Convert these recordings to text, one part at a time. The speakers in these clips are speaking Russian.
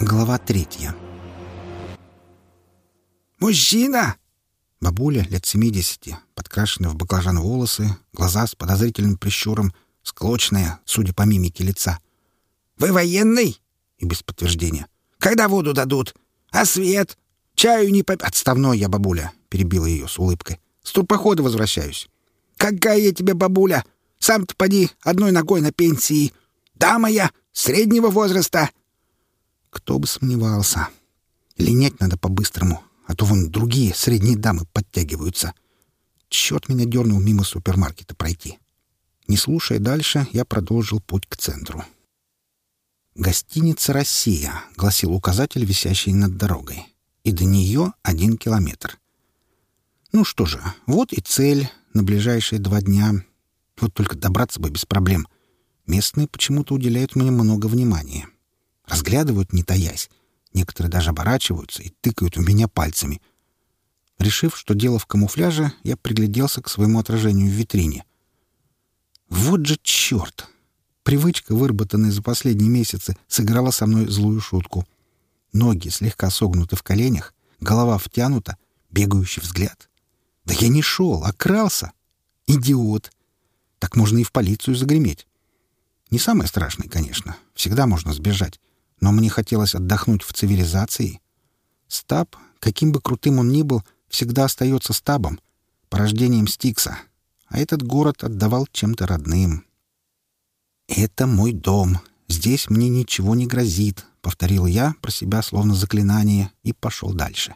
Глава третья. «Мужчина!» Бабуля лет семидесяти, подкрашенная в баклажан волосы, глаза с подозрительным прищуром, склочная, судя по мимике лица. «Вы военный?» И без подтверждения. «Когда воду дадут? А свет? Чаю не поп...» «Отставной я, бабуля!» — перебила ее с улыбкой. «С турпохода возвращаюсь». «Какая я тебе бабуля? Сам-то поди одной ногой на пенсии. Дама я, среднего возраста». Кто бы сомневался. Линять надо по-быстрому, а то вон другие средние дамы подтягиваются. Черт меня дернул мимо супермаркета пройти. Не слушая дальше, я продолжил путь к центру. «Гостиница «Россия», — гласил указатель, висящий над дорогой. И до нее один километр. Ну что же, вот и цель на ближайшие два дня. Вот только добраться бы без проблем. Местные почему-то уделяют мне много внимания. Разглядывают, не таясь. Некоторые даже оборачиваются и тыкают в меня пальцами. Решив, что дело в камуфляже, я пригляделся к своему отражению в витрине. Вот же черт! Привычка, выработанная за последние месяцы, сыграла со мной злую шутку. Ноги слегка согнуты в коленях, голова втянута, бегающий взгляд. Да я не шел, а крался. Идиот! Так можно и в полицию загреметь. Не самое страшное, конечно. Всегда можно сбежать но мне хотелось отдохнуть в цивилизации. Стаб, каким бы крутым он ни был, всегда остается стабом, порождением Стикса, а этот город отдавал чем-то родным. «Это мой дом. Здесь мне ничего не грозит», — повторил я про себя словно заклинание и пошел дальше.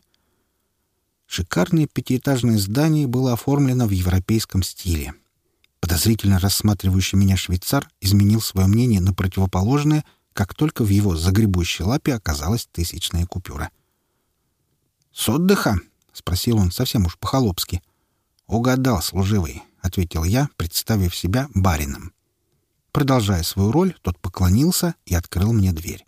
Шикарное пятиэтажное здание было оформлено в европейском стиле. Подозрительно рассматривающий меня швейцар изменил свое мнение на противоположное — как только в его загребущей лапе оказалась тысячная купюра. «С отдыха?» — спросил он совсем уж по-холопски. «Угадал, служивый», — ответил я, представив себя барином. Продолжая свою роль, тот поклонился и открыл мне дверь.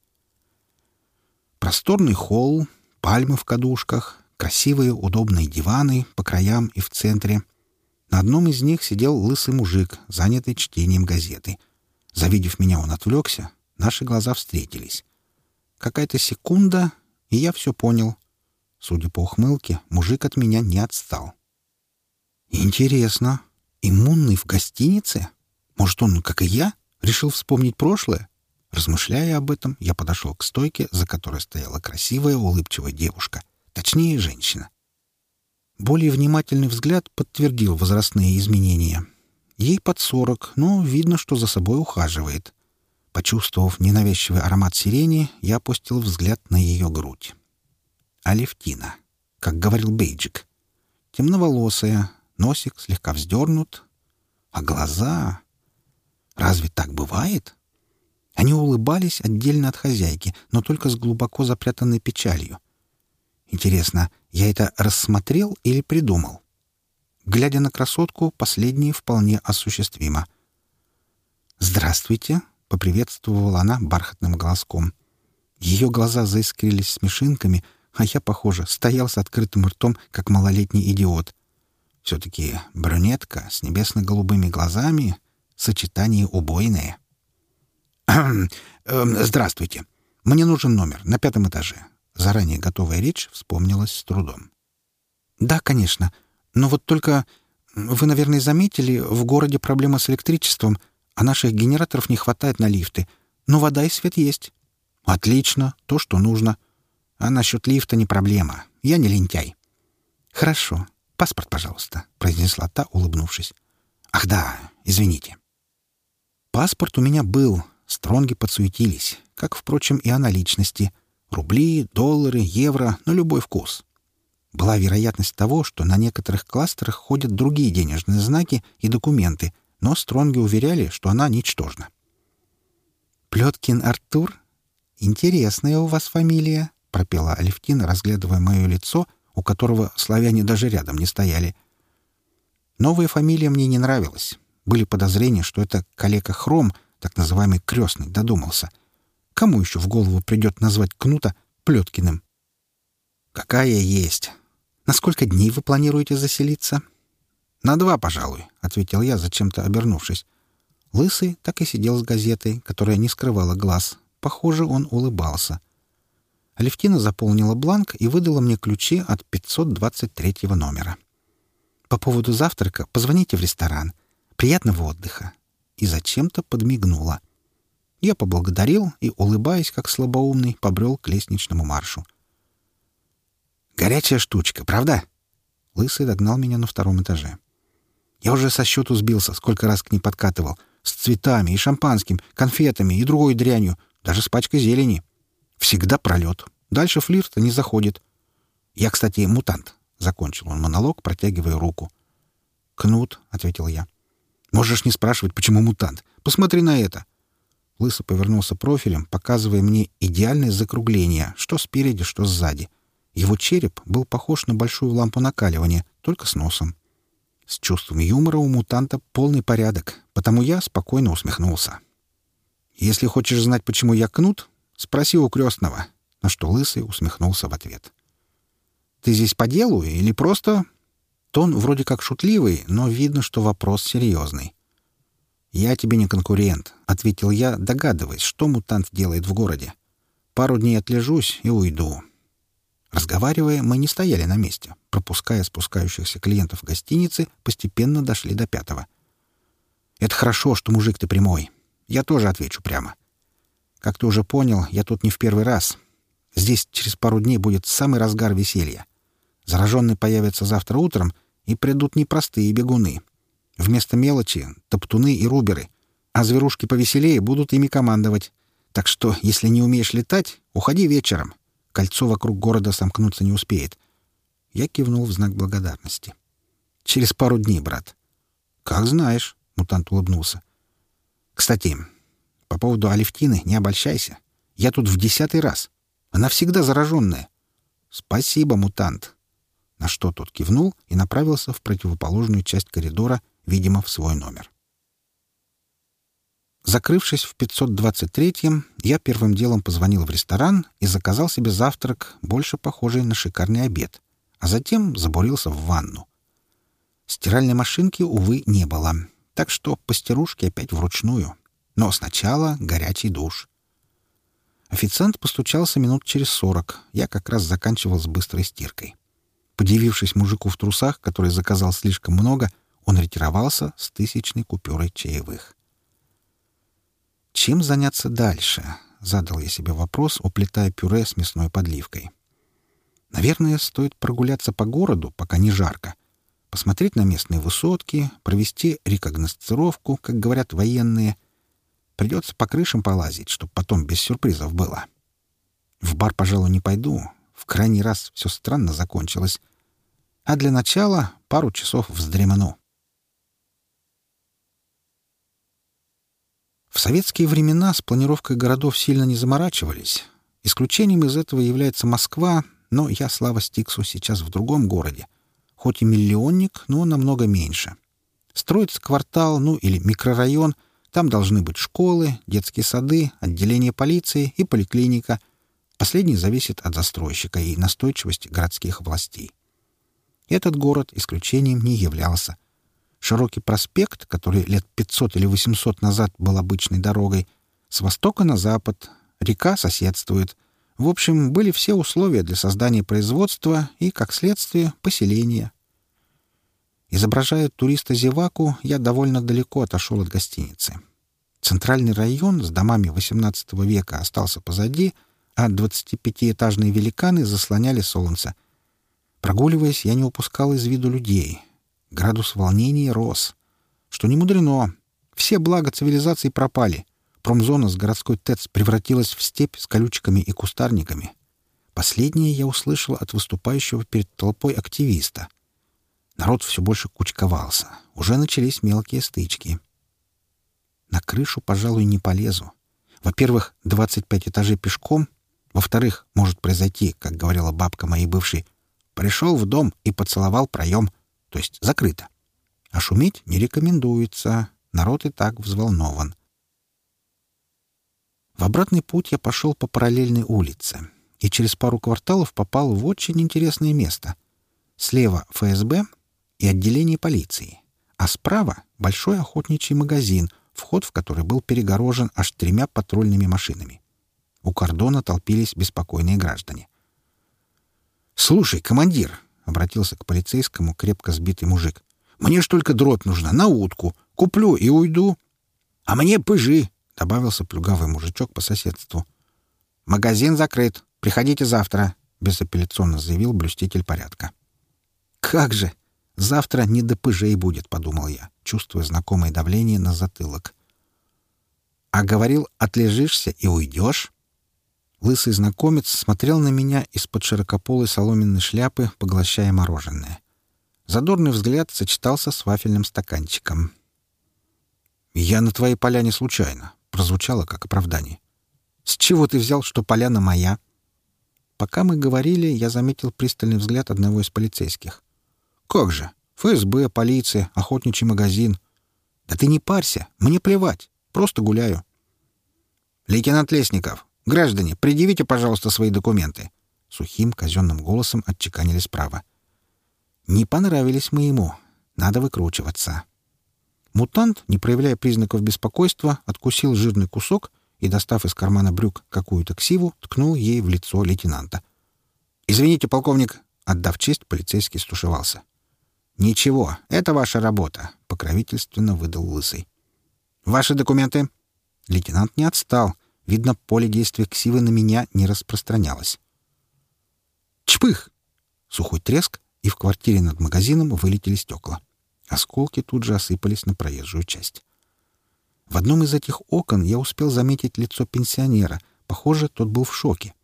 Просторный холл, пальмы в кадушках, красивые удобные диваны по краям и в центре. На одном из них сидел лысый мужик, занятый чтением газеты. Завидев меня, он отвлекся, Наши глаза встретились. Какая-то секунда, и я все понял. Судя по ухмылке, мужик от меня не отстал. Интересно, иммунный в гостинице? Может, он, как и я, решил вспомнить прошлое? Размышляя об этом, я подошел к стойке, за которой стояла красивая, улыбчивая девушка, точнее, женщина. Более внимательный взгляд подтвердил возрастные изменения. Ей под сорок, но видно, что за собой ухаживает. Почувствовав ненавязчивый аромат сирени, я опустил взгляд на ее грудь. Алевтина, как говорил Бейджик. Темноволосая, носик слегка вздернут. А глаза... Разве так бывает? Они улыбались отдельно от хозяйки, но только с глубоко запрятанной печалью. Интересно, я это рассмотрел или придумал? Глядя на красотку, последнее вполне осуществимо. «Здравствуйте», поприветствовала она бархатным голоском. Ее глаза заискрились смешинками, а я, похоже, стоял с открытым ртом, как малолетний идиот. Все-таки брюнетка с небесно-голубыми глазами — сочетание убойное. Эм, «Здравствуйте. Мне нужен номер на пятом этаже». Заранее готовая речь вспомнилась с трудом. «Да, конечно. Но вот только... Вы, наверное, заметили, в городе проблема с электричеством — а наших генераторов не хватает на лифты. Но вода и свет есть. Отлично, то, что нужно. А насчет лифта не проблема. Я не лентяй. Хорошо. Паспорт, пожалуйста, произнесла та, улыбнувшись. Ах да, извините. Паспорт у меня был. Стронги подсуетились, как, впрочем, и о наличности. Рубли, доллары, евро, на любой вкус. Была вероятность того, что на некоторых кластерах ходят другие денежные знаки и документы, но Стронги уверяли, что она ничтожна. «Плеткин Артур? Интересная у вас фамилия», — пропела Алевтина, разглядывая мое лицо, у которого славяне даже рядом не стояли. Новая фамилия мне не нравилась. Были подозрения, что это калека Хром, так называемый крестный, додумался. Кому еще в голову придет назвать Кнута Плеткиным? «Какая есть. На сколько дней вы планируете заселиться?» «На два, пожалуй», — ответил я, зачем-то обернувшись. Лысый так и сидел с газетой, которая не скрывала глаз. Похоже, он улыбался. Алевтина заполнила бланк и выдала мне ключи от 523 номера. «По поводу завтрака позвоните в ресторан. Приятного отдыха!» И зачем-то подмигнула. Я поблагодарил и, улыбаясь, как слабоумный, побрел к лестничному маршу. «Горячая штучка, правда?» Лысый догнал меня на втором этаже. Я уже со счету сбился, сколько раз к ней подкатывал. С цветами и шампанским, конфетами и другой дрянью, даже с пачкой зелени. Всегда пролет. Дальше флирта не заходит. Я, кстати, мутант. Закончил он монолог, протягивая руку. «Кнут», — ответил я. «Можешь не спрашивать, почему мутант. Посмотри на это». Лысый повернулся профилем, показывая мне идеальное закругление, что спереди, что сзади. Его череп был похож на большую лампу накаливания, только с носом. С чувством юмора у мутанта полный порядок, потому я спокойно усмехнулся. «Если хочешь знать, почему я кнут, спроси у крестного», на что Лысый усмехнулся в ответ. «Ты здесь по делу или просто...» Тон вроде как шутливый, но видно, что вопрос серьезный. «Я тебе не конкурент», — ответил я, догадываясь, что мутант делает в городе. «Пару дней отлежусь и уйду. Разговаривая, мы не стояли на месте. Пропуская спускающихся клиентов гостиницы, постепенно дошли до пятого. «Это хорошо, что мужик ты прямой. Я тоже отвечу прямо. Как ты уже понял, я тут не в первый раз. Здесь через пару дней будет самый разгар веселья. Зараженные появятся завтра утром, и придут непростые бегуны. Вместо мелочи — топтуны и руберы. А зверушки повеселее будут ими командовать. Так что, если не умеешь летать, уходи вечером. Кольцо вокруг города сомкнуться не успеет. Я кивнул в знак благодарности. «Через пару дней, брат». «Как знаешь», — мутант улыбнулся. «Кстати, по поводу Алевтины не обольщайся. Я тут в десятый раз. Она всегда зараженная». «Спасибо, мутант». На что тот кивнул и направился в противоположную часть коридора, видимо, в свой номер. Закрывшись в 523-м, я первым делом позвонил в ресторан и заказал себе завтрак, больше похожий на шикарный обед, а затем забурился в ванну. Стиральной машинки, увы, не было, так что постирушки опять вручную. Но сначала горячий душ. Официант постучался минут через сорок. Я как раз заканчивал с быстрой стиркой. Подивившись мужику в трусах, который заказал слишком много, он ретировался с тысячной купюрой чаевых. Чем заняться дальше? Задал я себе вопрос, уплетая пюре с мясной подливкой. Наверное, стоит прогуляться по городу, пока не жарко. Посмотреть на местные высотки, провести рекогносцировку, как говорят военные. Придется по крышам полазить, чтобы потом без сюрпризов было. В бар, пожалуй, не пойду. В крайний раз все странно закончилось. А для начала пару часов вздремну. В советские времена с планировкой городов сильно не заморачивались. Исключением из этого является Москва, но я, слава Стиксу, сейчас в другом городе. Хоть и миллионник, но намного меньше. Строится квартал, ну или микрорайон, там должны быть школы, детские сады, отделение полиции и поликлиника. Последний зависит от застройщика и настойчивости городских властей. Этот город исключением не являлся — Широкий проспект, который лет 500 или 800 назад был обычной дорогой, с востока на запад, река соседствует. В общем, были все условия для создания производства и, как следствие, поселения. Изображая туриста-зеваку, я довольно далеко отошел от гостиницы. Центральный район с домами XVIII века остался позади, а 25-этажные великаны заслоняли солнце. Прогуливаясь, я не упускал из виду людей — Градус волнения рос. Что не мудрено. Все блага цивилизации пропали. Промзона с городской ТЭЦ превратилась в степь с колючками и кустарниками. Последнее я услышал от выступающего перед толпой активиста. Народ все больше кучковался. Уже начались мелкие стычки. На крышу, пожалуй, не полезу. Во-первых, 25 этажей пешком. Во-вторых, может произойти, как говорила бабка моей бывшей, пришел в дом и поцеловал проем — то есть закрыто. А шуметь не рекомендуется, народ и так взволнован. В обратный путь я пошел по параллельной улице и через пару кварталов попал в очень интересное место. Слева ФСБ и отделение полиции, а справа — большой охотничий магазин, вход в который был перегорожен аж тремя патрульными машинами. У кордона толпились беспокойные граждане. «Слушай, командир!» — обратился к полицейскому крепко сбитый мужик. «Мне ж только дробь нужна, на утку. Куплю и уйду». «А мне пыжи!» — добавился плюгавый мужичок по соседству. «Магазин закрыт. Приходите завтра», — безапелляционно заявил блюститель порядка. «Как же! Завтра не до пыжей будет», — подумал я, чувствуя знакомое давление на затылок. «А говорил, отлежишься и уйдешь?» Лысый знакомец смотрел на меня из-под широкополой соломенной шляпы, поглощая мороженое. Задорный взгляд сочетался с вафельным стаканчиком. «Я на твоей поляне случайно», — прозвучало как оправдание. «С чего ты взял, что поляна моя?» Пока мы говорили, я заметил пристальный взгляд одного из полицейских. «Как же? ФСБ, полиция, охотничий магазин. Да ты не парься, мне плевать, просто гуляю». «Лейтенант Лесников, граждане, предъявите, пожалуйста, свои документы». Сухим казенным голосом отчеканили справа. Не понравились мы ему. Надо выкручиваться. Мутант, не проявляя признаков беспокойства, откусил жирный кусок и, достав из кармана брюк какую-то ксиву, ткнул ей в лицо лейтенанта. «Извините, полковник», — отдав честь, полицейский стушевался. «Ничего, это ваша работа», — покровительственно выдал Лысый. «Ваши документы?» Лейтенант не отстал. Видно, поле действия ксивы на меня не распространялось. «Чпых!» Сухой треск, и в квартире над магазином вылетели стекла. Осколки тут же осыпались на проезжую часть. В одном из этих окон я успел заметить лицо пенсионера. Похоже, тот был в шоке.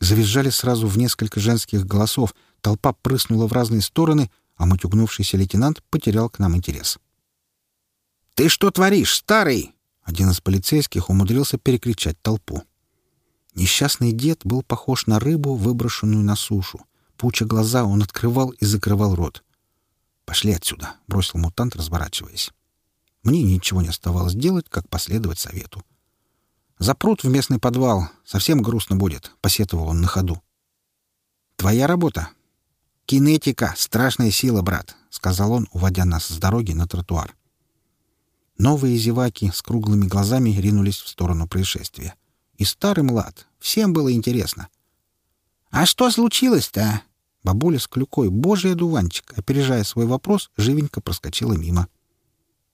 Завизжали сразу в несколько женских голосов, толпа прыснула в разные стороны — а матюгнувшийся лейтенант потерял к нам интерес. «Ты что творишь, старый?» Один из полицейских умудрился перекричать толпу. Несчастный дед был похож на рыбу, выброшенную на сушу. Пуча глаза, он открывал и закрывал рот. «Пошли отсюда», — бросил мутант, разворачиваясь. Мне ничего не оставалось делать, как последовать совету. «Запрут в местный подвал. Совсем грустно будет», — посетовал он на ходу. «Твоя работа», «Кинетика — страшная сила, брат», — сказал он, уводя нас с дороги на тротуар. Новые зеваки с круглыми глазами ринулись в сторону происшествия. И старый млад. Всем было интересно. «А что случилось-то?» Бабуля с клюкой, божий одуванчик, опережая свой вопрос, живенько проскочила мимо.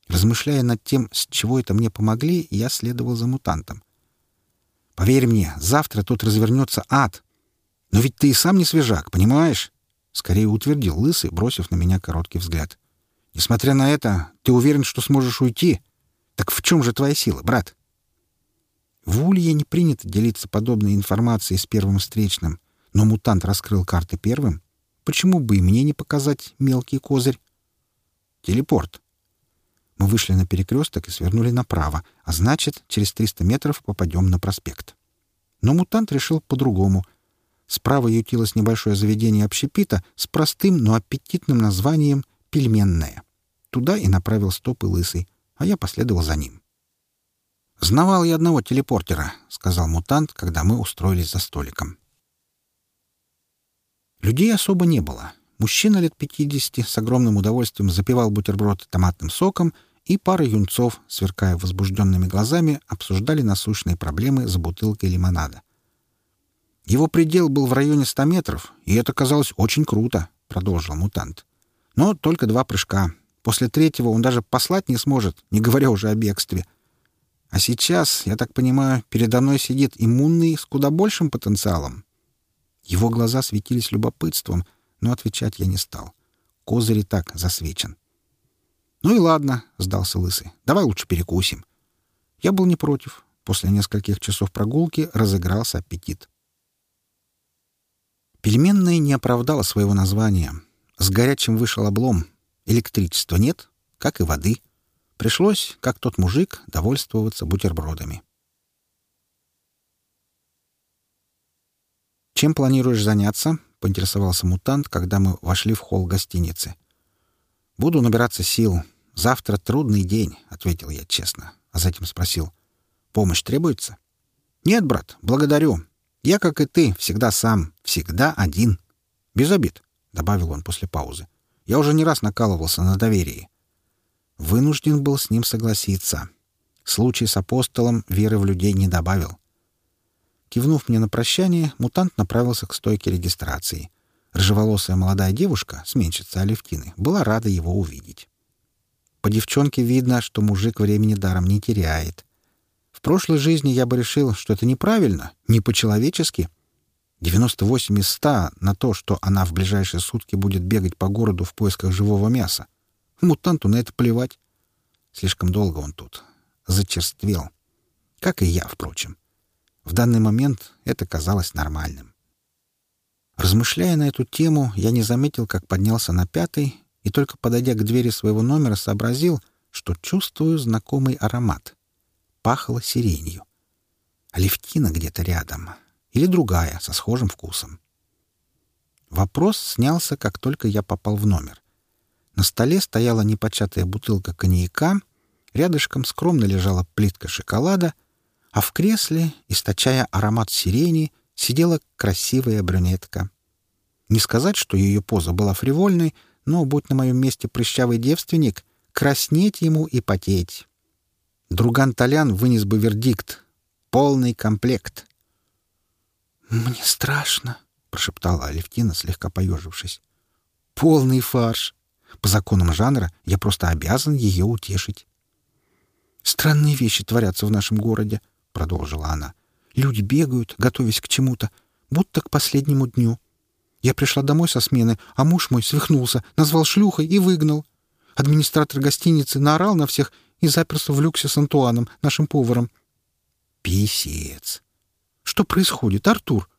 Размышляя над тем, с чего это мне помогли, я следовал за мутантом. «Поверь мне, завтра тут развернется ад. Но ведь ты и сам не свежак, понимаешь? Скорее утвердил Лысый, бросив на меня короткий взгляд. «Несмотря на это, ты уверен, что сможешь уйти? Так в чем же твоя сила, брат?» В Улье не принято делиться подобной информацией с первым встречным, но мутант раскрыл карты первым. Почему бы и мне не показать мелкий козырь? Телепорт. Мы вышли на перекресток и свернули направо, а значит, через 300 метров попадем на проспект. Но мутант решил по-другому — Справа ютилось небольшое заведение общепита с простым, но аппетитным названием «Пельменное». Туда и направил стопы лысый, а я последовал за ним. «Знавал я одного телепортера», — сказал мутант, когда мы устроились за столиком. Людей особо не было. Мужчина лет пятидесяти с огромным удовольствием запивал бутерброд томатным соком, и пара юнцов, сверкая возбужденными глазами, обсуждали насущные проблемы за бутылкой лимонада. Его предел был в районе ста метров, и это казалось очень круто, — продолжил мутант. Но только два прыжка. После третьего он даже послать не сможет, не говоря уже о бегстве. А сейчас, я так понимаю, передо мной сидит иммунный с куда большим потенциалом. Его глаза светились любопытством, но отвечать я не стал. Козырь и так засвечен. «Ну и ладно», — сдался Лысый. «Давай лучше перекусим». Я был не против. После нескольких часов прогулки разыгрался аппетит. Пельменная не оправдала своего названия. С горячим вышел облом. Электричества нет, как и воды. Пришлось, как тот мужик, довольствоваться бутербродами. «Чем планируешь заняться?» — поинтересовался мутант, когда мы вошли в холл гостиницы. «Буду набираться сил. Завтра трудный день», — ответил я честно, а затем спросил. «Помощь требуется?» «Нет, брат, благодарю. Я, как и ты, всегда сам, всегда один. Без обид, — добавил он после паузы. Я уже не раз накалывался на доверии. Вынужден был с ним согласиться. Случай с апостолом веры в людей не добавил. Кивнув мне на прощание, мутант направился к стойке регистрации. Рыжеволосая молодая девушка, сменщица Алевтины, была рада его увидеть. По девчонке видно, что мужик времени даром не теряет. В прошлой жизни я бы решил, что это неправильно, не по-человечески. 98 из 100 на то, что она в ближайшие сутки будет бегать по городу в поисках живого мяса. Мутанту на это плевать. Слишком долго он тут. Зачерствел. Как и я, впрочем. В данный момент это казалось нормальным. Размышляя на эту тему, я не заметил, как поднялся на пятый, и только подойдя к двери своего номера, сообразил, что чувствую знакомый аромат. Пахло сиренью. Алевтина где-то рядом. Или другая, со схожим вкусом. Вопрос снялся, как только я попал в номер. На столе стояла непочатая бутылка коньяка, рядышком скромно лежала плитка шоколада, а в кресле, источая аромат сирени, сидела красивая брюнетка. Не сказать, что ее поза была фривольной, но, будь на моем месте прыщавый девственник, краснеть ему и потеть. Друган Толян вынес бы вердикт. Полный комплект. «Мне страшно», — прошептала Алевтина, слегка поежившись. «Полный фарш. По законам жанра я просто обязан ее утешить. «Странные вещи творятся в нашем городе», — продолжила она. «Люди бегают, готовясь к чему-то, будто к последнему дню. Я пришла домой со смены, а муж мой свихнулся, назвал шлюхой и выгнал. Администратор гостиницы наорал на всех и заперся в люксе с Антуаном, нашим поваром. Писец! Что происходит, Артур?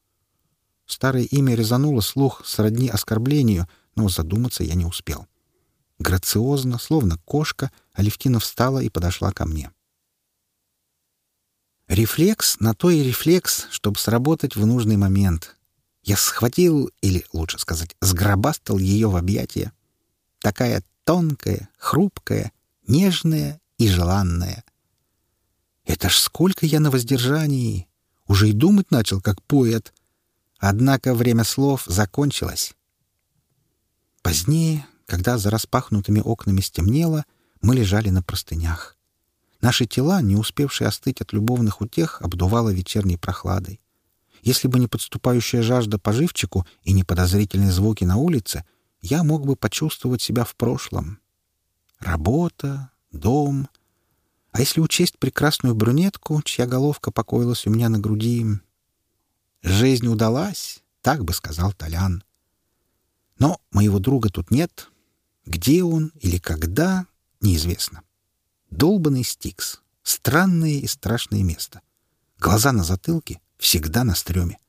Старое имя резануло слух сродни оскорблению, но задуматься я не успел. Грациозно, словно кошка, Алевтина встала и подошла ко мне. Рефлекс на то и рефлекс, чтобы сработать в нужный момент. Я схватил, или, лучше сказать, сгробастал ее в объятия. Такая тонкая, хрупкая, нежная и желанная. Это ж сколько я на воздержании! Уже и думать начал, как поэт. Однако время слов закончилось. Позднее, когда за распахнутыми окнами стемнело, мы лежали на простынях. Наши тела, не успевшие остыть от любовных утех, обдувало вечерней прохладой. Если бы не подступающая жажда по живчику и не подозрительные звуки на улице, я мог бы почувствовать себя в прошлом. Работа, дом. А если учесть прекрасную брюнетку, чья головка покоилась у меня на груди... Жизнь удалась, так бы сказал Толян. Но моего друга тут нет, где он или когда — неизвестно. Долбанный Стикс. Странное и страшное место. Глаза на затылке, всегда на стреме.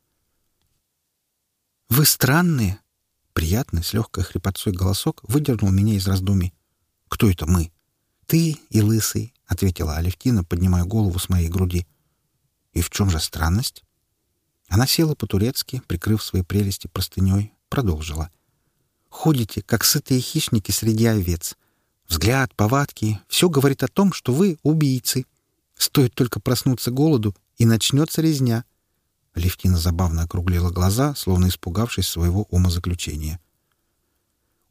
«Вы странные!» Приятный, с легкой хрипотцой голосок выдернул меня из раздумий. «Кто это мы?» «Ты и Лысый», — ответила Алевтина, поднимая голову с моей груди. «И в чем же странность?» Она села по-турецки, прикрыв свои прелести простыней, продолжила. Ходите, как сытые хищники среди овец. Взгляд, повадки — все говорит о том, что вы убийцы. Стоит только проснуться голоду, и начнется резня. Левтина забавно округлила глаза, словно испугавшись своего умозаключения.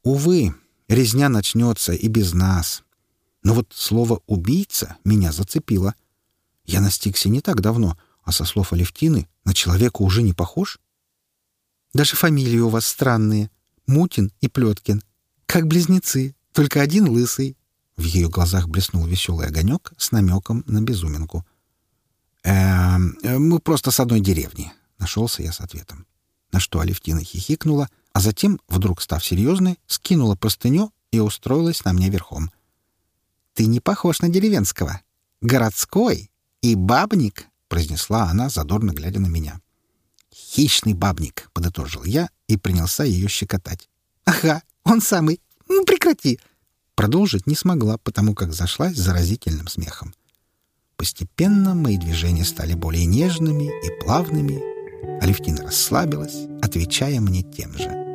«Увы, резня начнется и без нас. Но вот слово «убийца» меня зацепило. Я настигся не так давно, а со слов Алевтины на человека уже не похож. Даже фамилии у вас странные. Мутин и Плеткин. Как близнецы, только один лысый. В ее глазах блеснул веселый огонек с намеком на безуминку. «Эм, мы просто с одной деревни», — нашелся я с ответом. На что Алевтина хихикнула, а затем, вдруг став серьезной, скинула простыню и устроилась на мне верхом. «Ты не похож на деревенского. Городской и бабник», — произнесла она, задорно глядя на меня. «Хищный бабник», — подытожил я и принялся ее щекотать. «Ага, он самый. Ну, прекрати!» Продолжить не смогла, потому как зашлась заразительным смехом. Постепенно мои движения стали более нежными и плавными. Алевтина расслабилась, отвечая мне тем же.